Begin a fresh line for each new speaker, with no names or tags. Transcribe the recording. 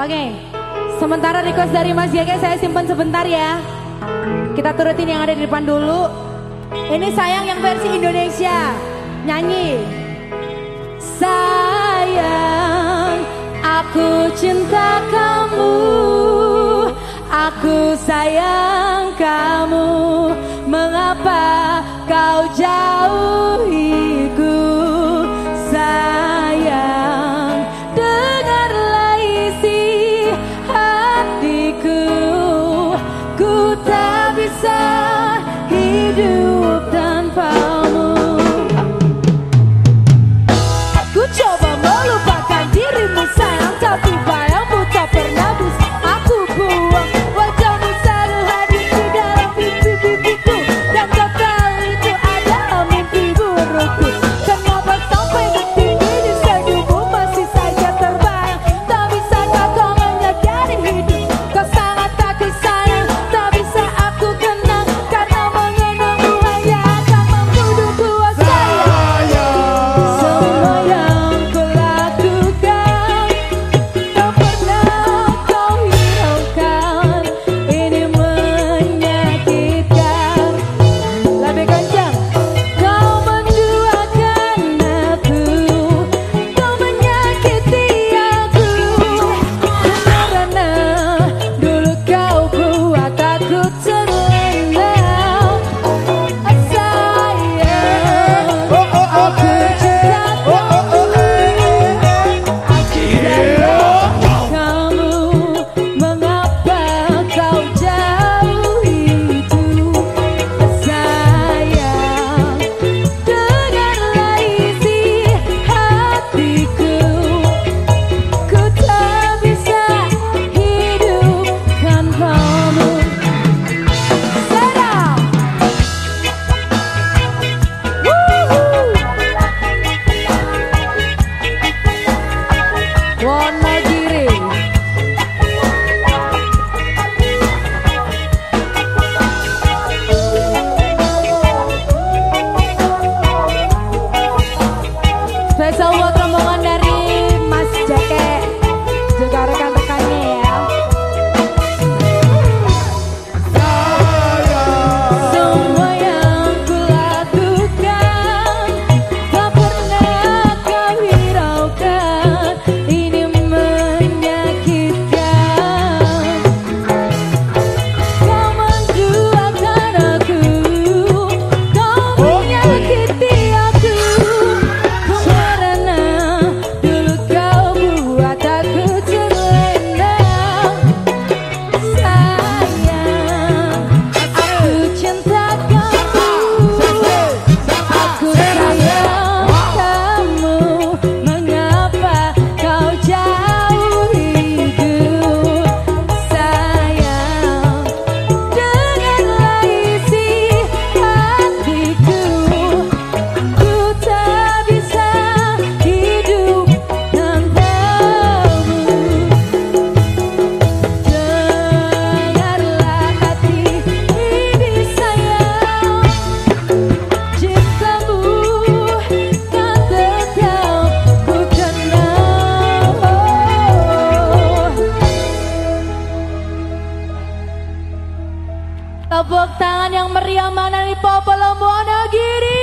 Oke, sementara request dari Mas Jake saya simpan sebentar ya. Kita turutin yang ada di depan dulu. Ini sayang yang versi Indonesia. Nyanyi. Sayang, aku cinta kamu. Aku sayang kamu. Mengapa kau jauhi Ku tak bisa hidup. Tepuk tangan yang meriah mana nih Popo Lombok Onogiri.